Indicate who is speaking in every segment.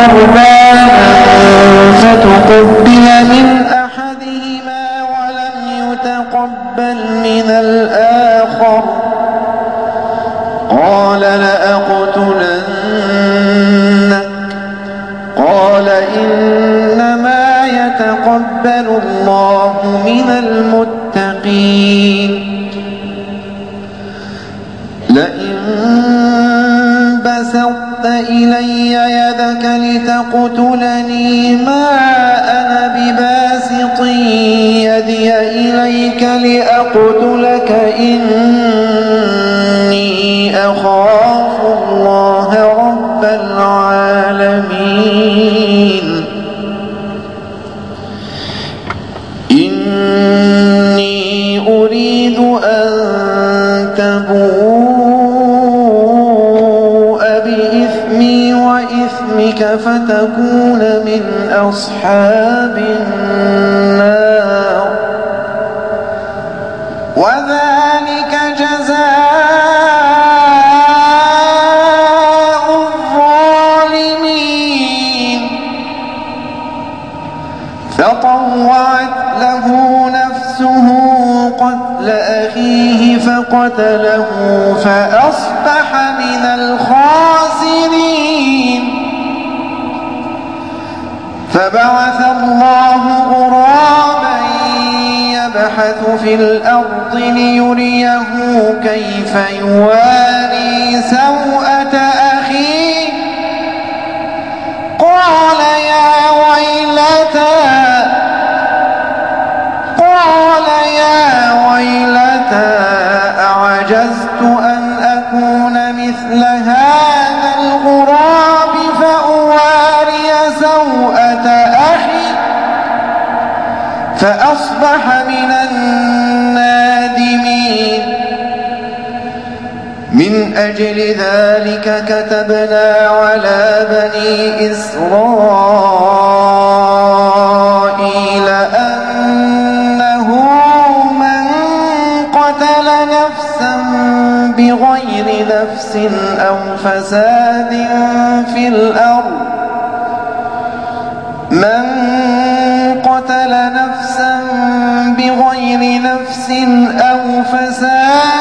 Speaker 1: قربانا يبحث في الأرض ليريه كيف يواري سوءة أجل ذلك كتبنا على بني إسرائيل أنه من قتل نفسا بغير نفس أو فساد في الأرض من قتل نفسا بغير نفس أو فساد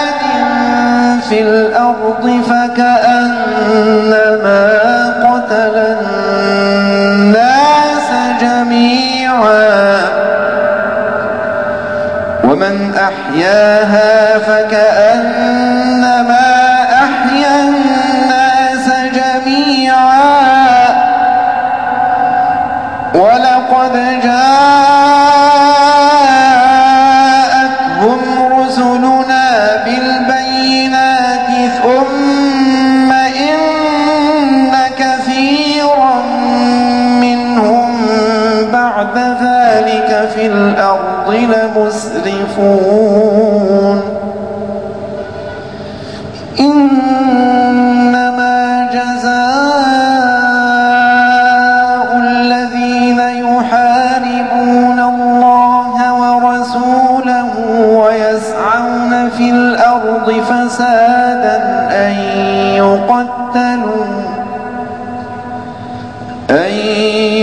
Speaker 1: في الأرض فكأنما قتل الناس جميعا. ومن أحياها فكأنما أحيا الناس جميعا. ولقد جاءتهم الأرض لمسرفون. إنما جزاء الذين يحاربون الله ورسوله ويسعون في الأرض فسادا أن يقتلوا أن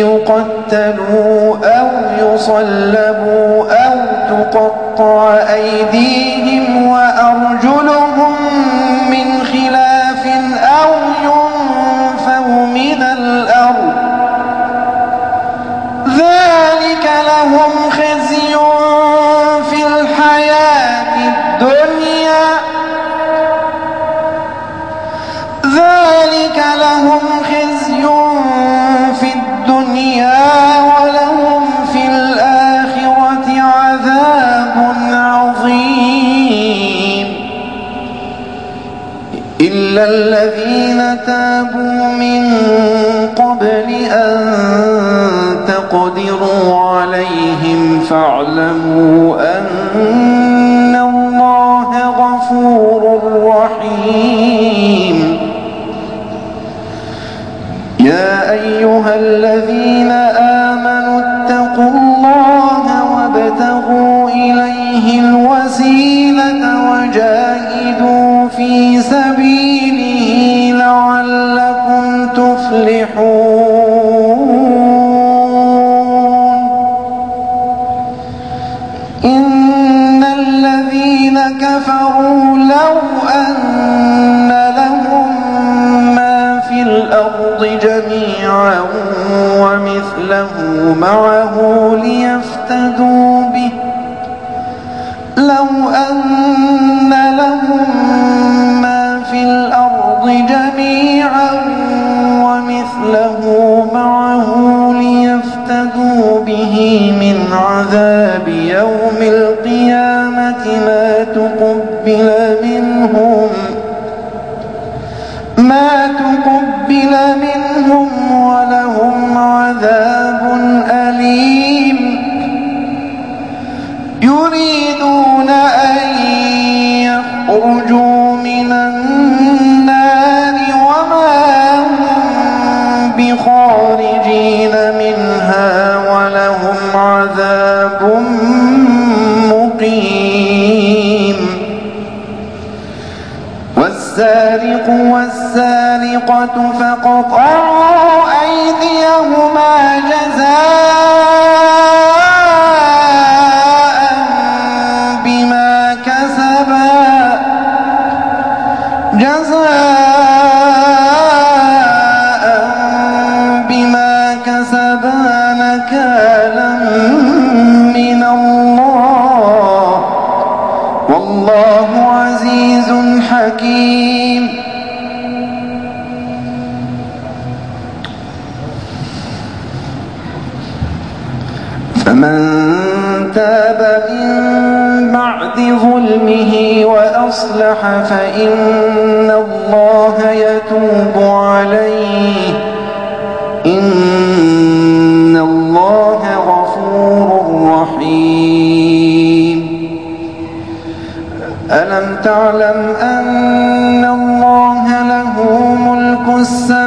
Speaker 1: يقتلوا يصلبوا أو تقطع أيديهم وأرجلهم تابوا من قبل أن تقدروا عليهم فاعلموا ومثله معه ليفتدوا به. لو أن لهم ما في الأرض جميعا ومثله معه ليفتدوا به من عذاب يوم القيامة ما تقبل يريدون أن يخرجوا من النار وما هم بخارجين منها ولهم عذاب والسارق والسارقة فقطعوا أيديهما جزاء بعد ظلمه وأصلح فإن الله يتوب عليه. إن الله غفور رحيم. ألم تعلم أن الله له ملك السماوات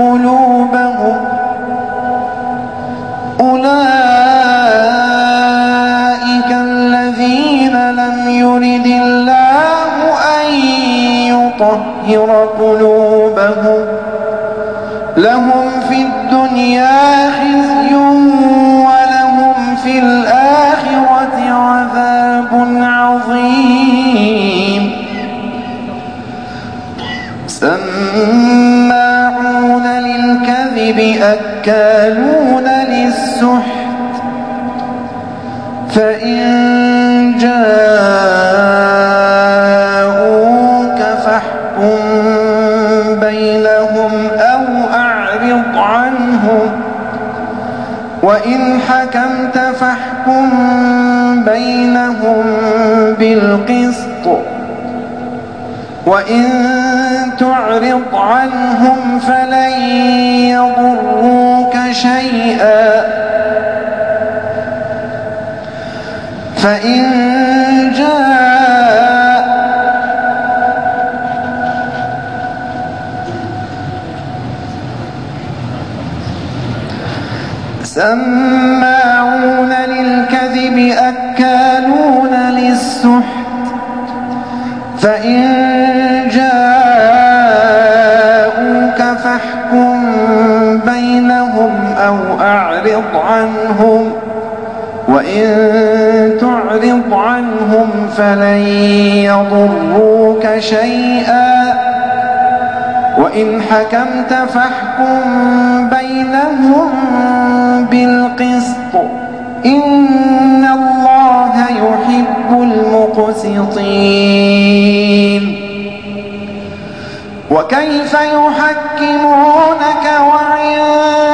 Speaker 1: قلوبهم أولئك الذين لم يرد الله أن يطهر قلوبهم أكالون للسحت فإن جاءوك فاحكم بينهم أو أعرض عنهم وإن حكمت فاحكم بينهم بالقسط وإن تعرض عنهم فلن يضروك شيئا. فإن جاء سماعون للكذب أكالون للسحت. فإن أو أعرض عنهم وإن تعرض عنهم فلن يضروك شيئا وإن حكمت فاحكم بينهم بالقسط إن الله يحب المقسطين وكيف يحكمونك وعندهم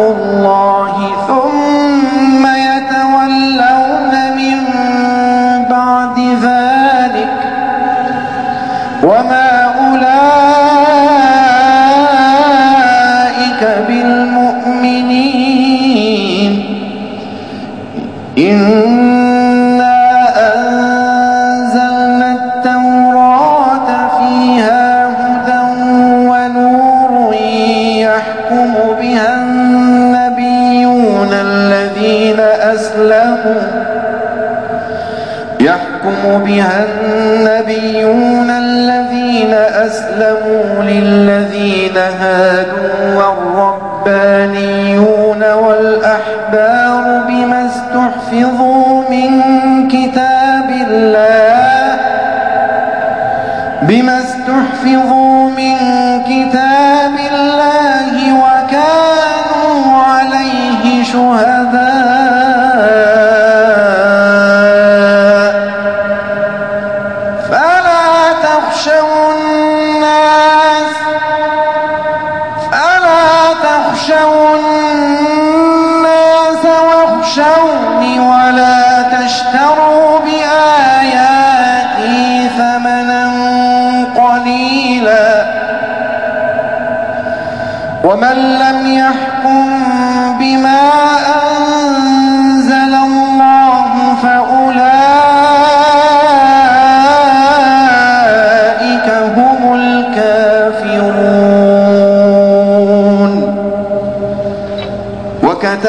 Speaker 1: الله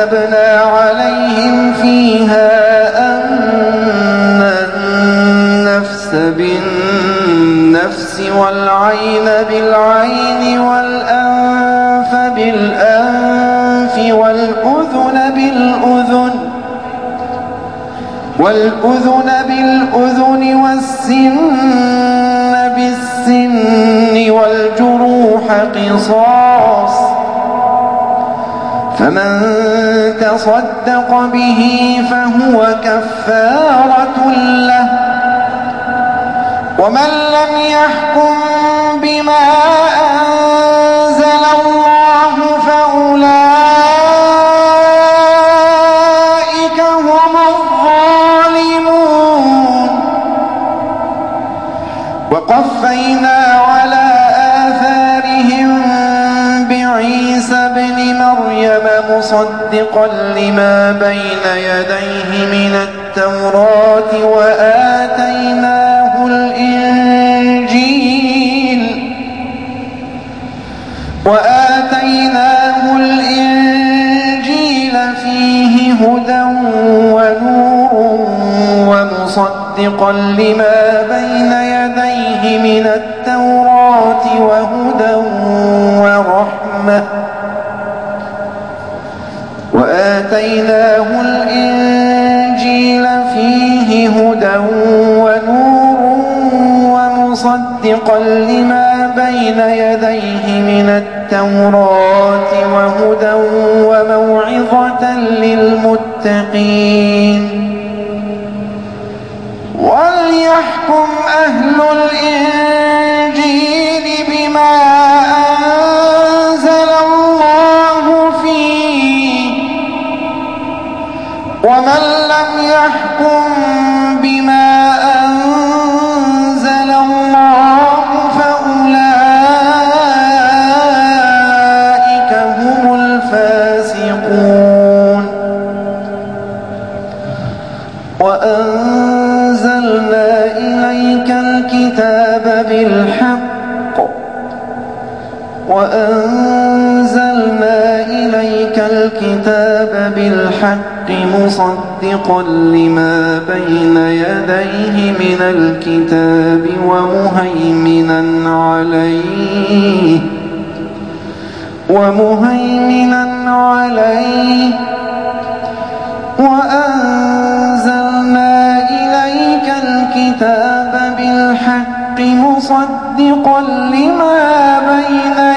Speaker 1: وكتبنا عليهم فيها أن النفس بالنفس والعين بالعين والأنف بالأنف والأذن بالأذن والأذن بالأذن والسن بالسن والجروح قصاص فمن تصدق به فهو كفارة له. ومن لم يحكم بما مصدقا لما بين يديه من التوراة وآتيناه الإنجيل وآتيناه الإنجيل فيه هدى ونور ومصدقا لما بين يديه من التوراة وهدى ورحمة وآتيناه الإنجيل فيه هدى ونور ومصدقا لما بين يديه من التوراة وهدى وموعظة للمتقين. وليحكم أهل الإنجيل بالحق مصدقا لما بين يديه من الكتاب ومهيمنا عليه ومهيمنا عليه. وأنزلنا إليك الكتاب بالحق مصدقا لما بين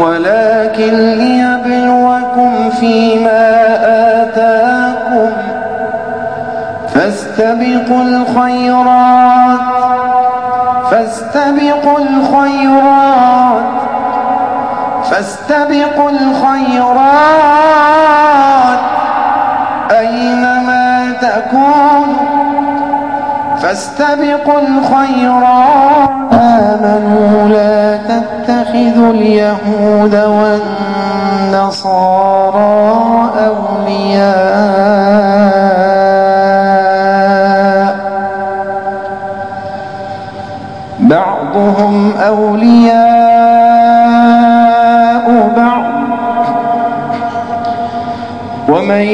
Speaker 1: ولكن ليبلوكم فيما آتاكم فاستبقوا الخيرات فاستبقوا الخيرات فاستبقوا الخيرات. أينما تكونوا فاستبقوا الخيرات. آمنوا لا تتخذوا اليهود والنصارى أولياء. بعضهم أولياء بعض. ومن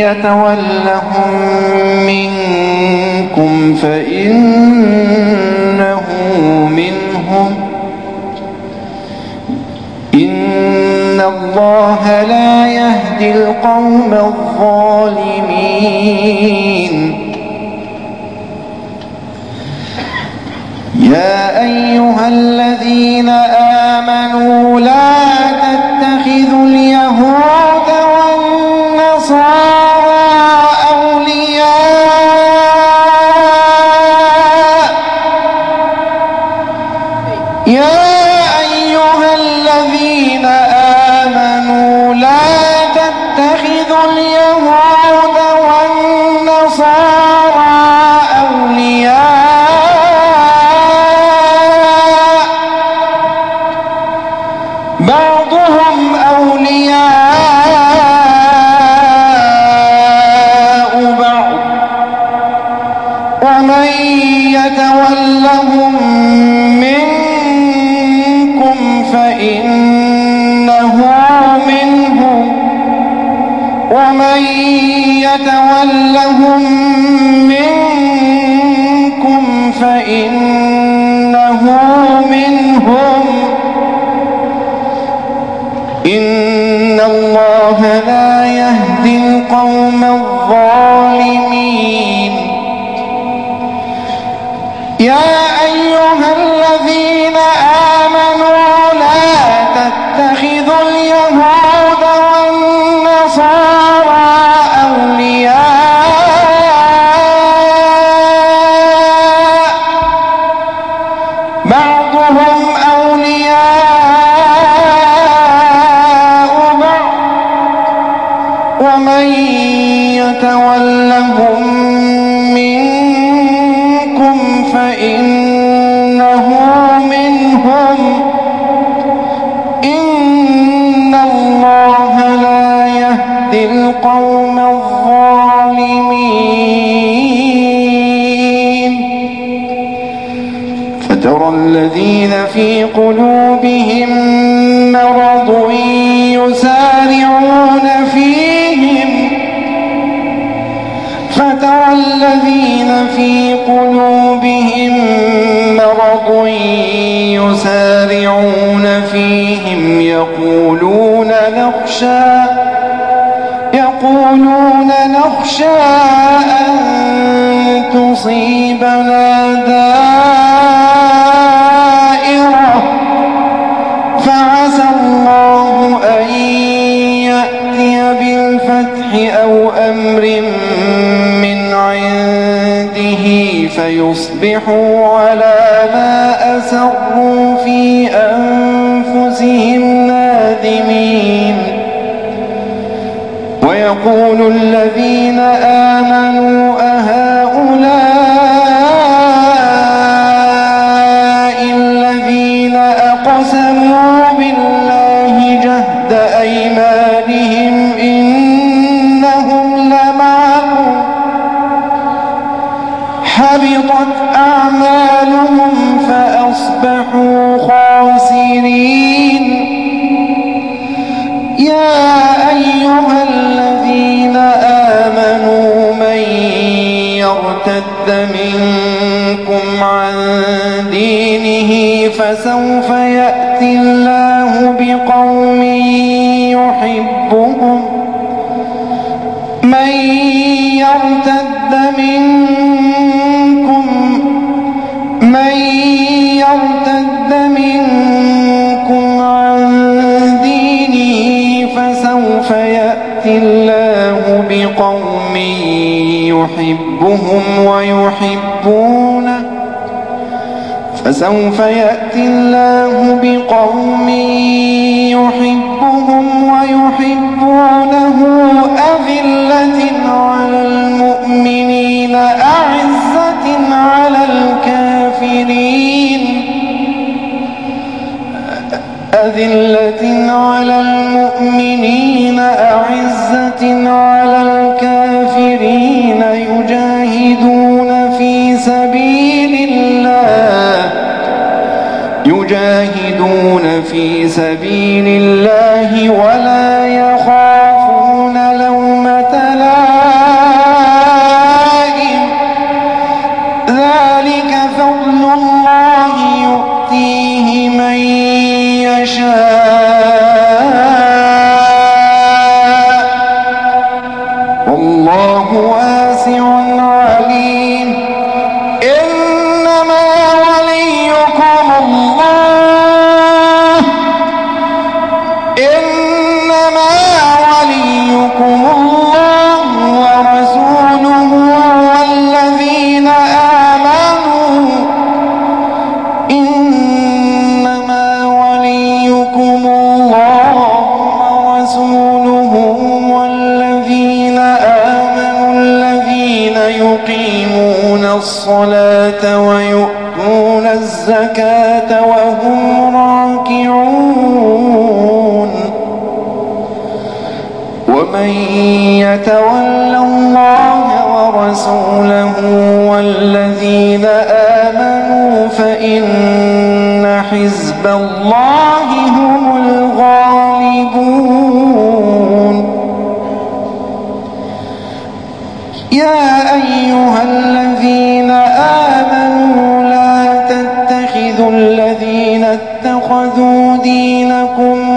Speaker 1: يتولهم منكم فإنه إن الله لا يهدي القوم الظالمين. يا أيها الذين آمنوا لا تتخذوا اليهود والنصارى أولياء. يا أيها الذين آمنوا يتولهم منكم فإنه منهم إن الله لا يهدي القوم الظالمين يا أيها الذين آمنوا لا تتخذوا اليهود فإنه منهم. إن الله لا يهدي القوم الظالمين. فترى الذين في قلوبهم مرض يسارعون فيهم. فترى الذين في قلوبهم يسارعون فيهم يقولون نخشى يقولون نخشى أن تصيبنا دائرة. فعسى الله أن يأتي بالفتح أو أمر من عنده فيصبحوا على ما أسروا في أنفسهم نادمين ويقول الذين آمنوا حبطت أعمالهم فأصبحوا خاسرين. يا أيها الذين آمنوا من يرتد منكم عن دينه فسوف يحبهم ويحبونه فسوف يأتي الله بقوم يحبهم ويحبونه. أذلة على المؤمنين أعزة على الكافرين. أذلة على المؤمنين أعزة على سبيل الله يجاهدون في سبيل الله ولا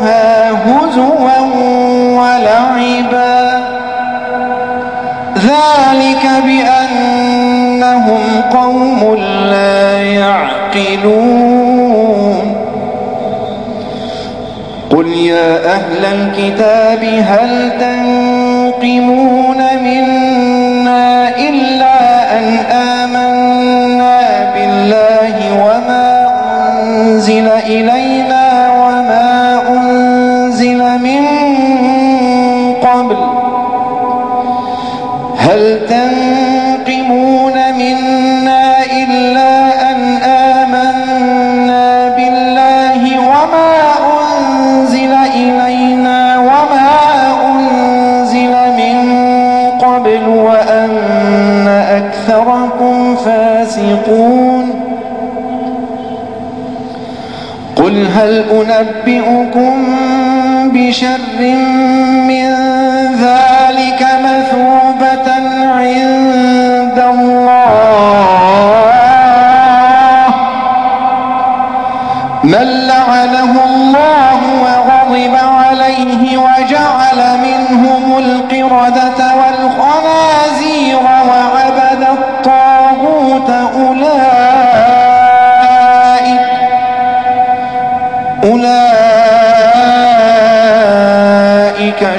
Speaker 1: اتخذوها هزوا ولعبا. ذلك بأنهم قوم لا يعقلون. قل يا أهل الكتاب هل تنقمون منا إلا أن آمنا بالله وما أنزل إلينا قل هل أنبئكم بشر من ذلك مثوبة عند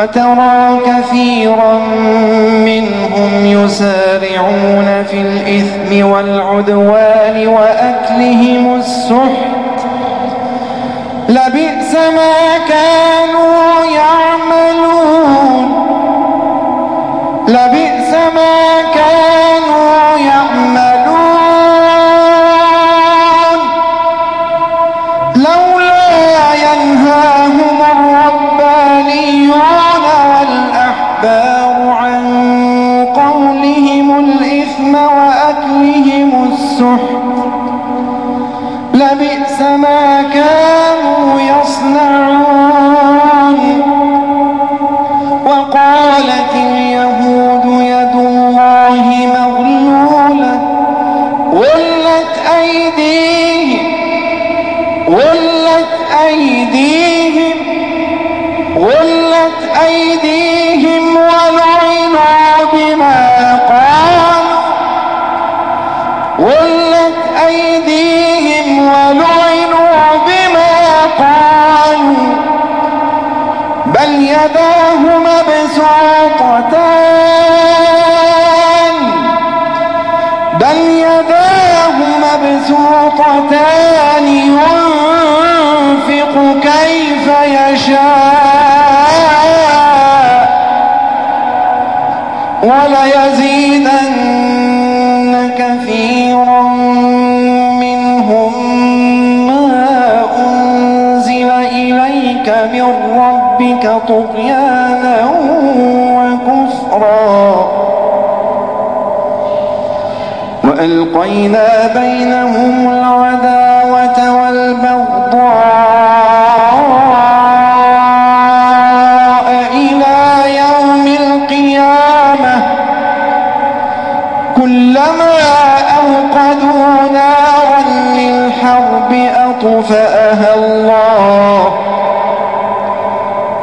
Speaker 1: وترى كثيرا منهم يسارعون في الإثم والعدوان وأكلهم السحت. لبئس ما كانوا ربك طغيانا وكفرا. وألقينا بينهم العداوة والبغضاء إلى يوم القيامة. كلما أوقدوا نارا للحرب أطفأها الله.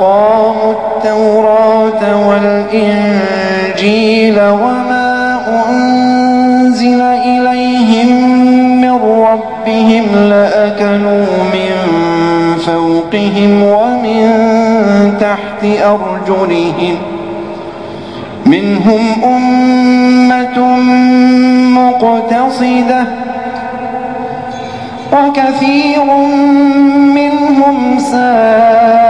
Speaker 1: أقاموا التوراة والإنجيل وما أنزل إليهم من ربهم لأكلوا من فوقهم ومن تحت أرجلهم منهم أمة مقتصدة وكثير منهم سائر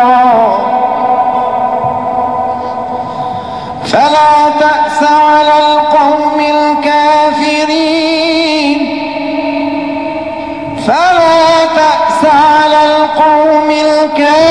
Speaker 1: فلا تأس على القوم الكافرين. فلا تأس على القوم الكافرين.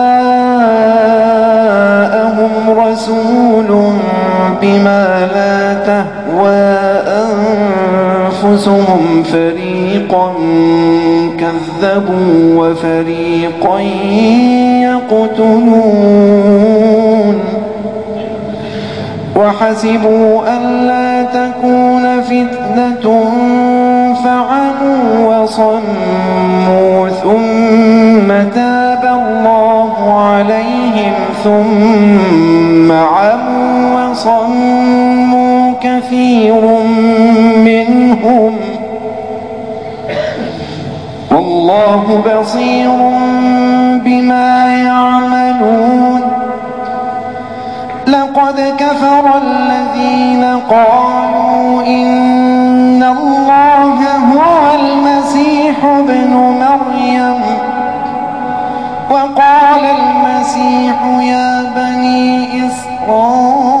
Speaker 1: بما لا تهوى أنفسهم فريقا كذبوا وفريقا يقتلون وحسبوا ألا تكون فتنة فعموا وصموا ثم تاب الله عليهم ثم وصموا كثير منهم. والله بصير بما يعملون. لقد كفر الذين قالوا إن الله هو المسيح ابن مريم. وقال المسيح يا بني إسرائيل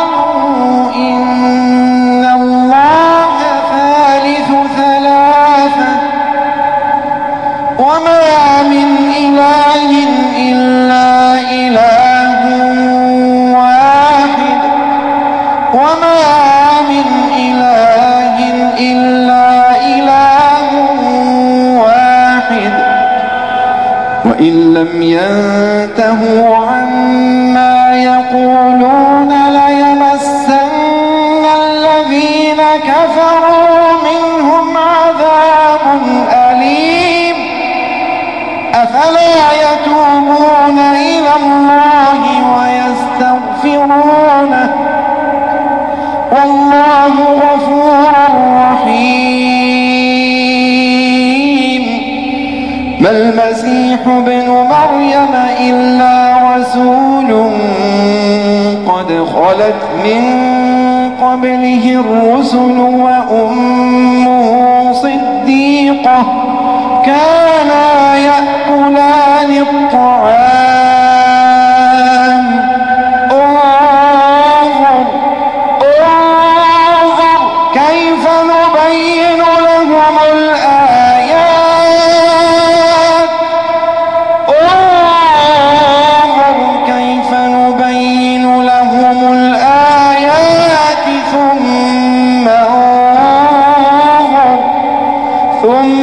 Speaker 1: وما من إله إلا إله واحد. وما من إله إلا إله واحد. وإن لم ينتهوا ما المسيح ابن مريم إلا رسول قد خلت من قبله الرسل وأمه صديقة كانا يأكلان الطعام ثم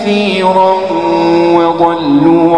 Speaker 1: كثيرا وضلوا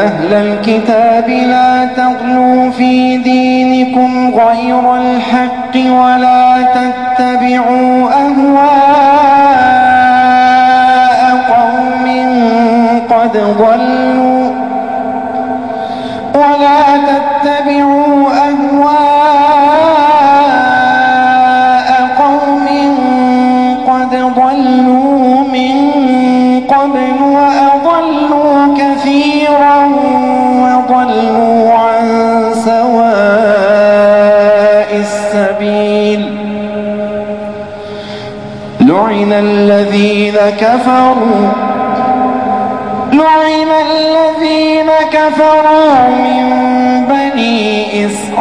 Speaker 1: أهل الكتاب لا تغلوا في دينكم غير الحق ولا تتبعوا أهواء قوم قد ضلوا ولا تتبعوا أهواء قوم قد ضلوا من قبل وأضلوا الذين كفروا. لعن الذين كفروا من بني إسرائيل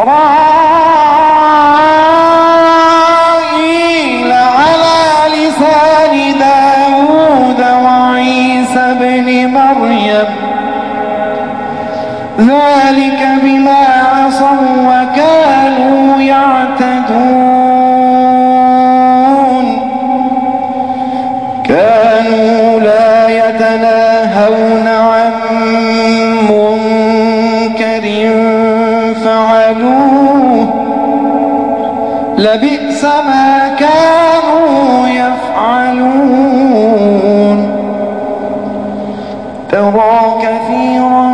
Speaker 1: على لسان داود وعيسى بن مريم. ذلك لبئس ما كانوا يفعلون. ترى كثيرا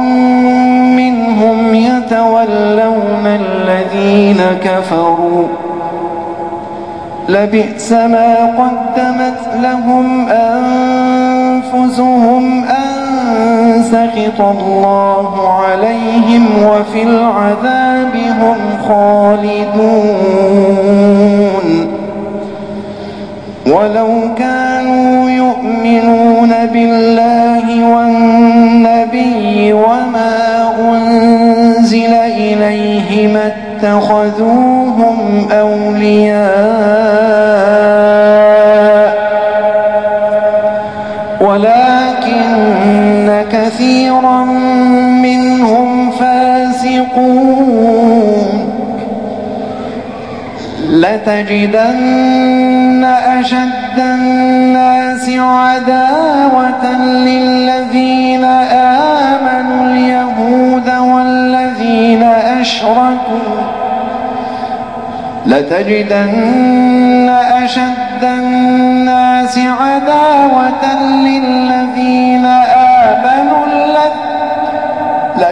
Speaker 1: منهم يتولون الذين كفروا. لبئس ما قدمت لهم أنفسهم أن سخط الله عليهم وفي العذاب هم خالدون. ولو كانوا يؤمنون بالله والنبي وما أنزل إليه ما اتخذوهم أولياء كثيرا منهم فاسقون. لتجدن أشد الناس عداوة للذين آمنوا اليهود والذين أشركوا. لتجدن أشد الناس عداوة للذين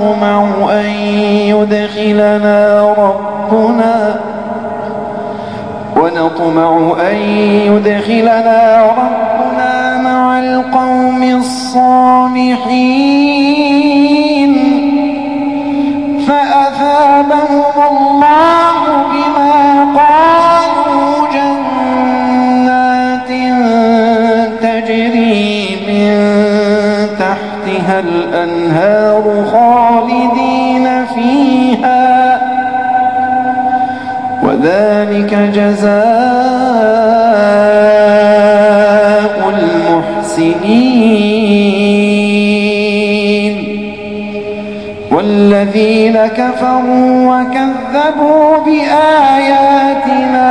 Speaker 1: ونطمع أن يدخلنا ربنا ونطمع أن يدخلنا ربنا مع القوم الصالحين. جزاء المحسنين والذين كفروا وكذبوا بآياتنا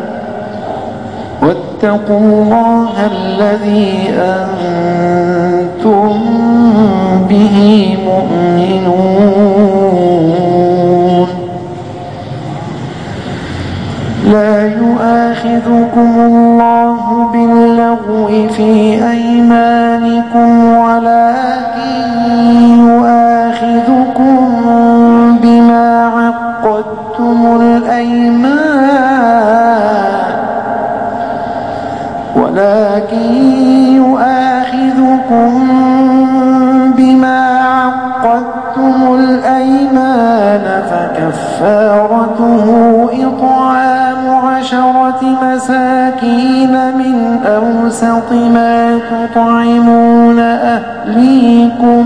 Speaker 1: واتقوا الله الذي أنتم به مؤمنون. لا يؤاخذكم الله باللغو في أيمانكم ولكن ولكن يؤاخذكم بما عقدتم الأيمان فكفارته إطعام عشرة مساكين من أوسط ما تطعمون أهليكم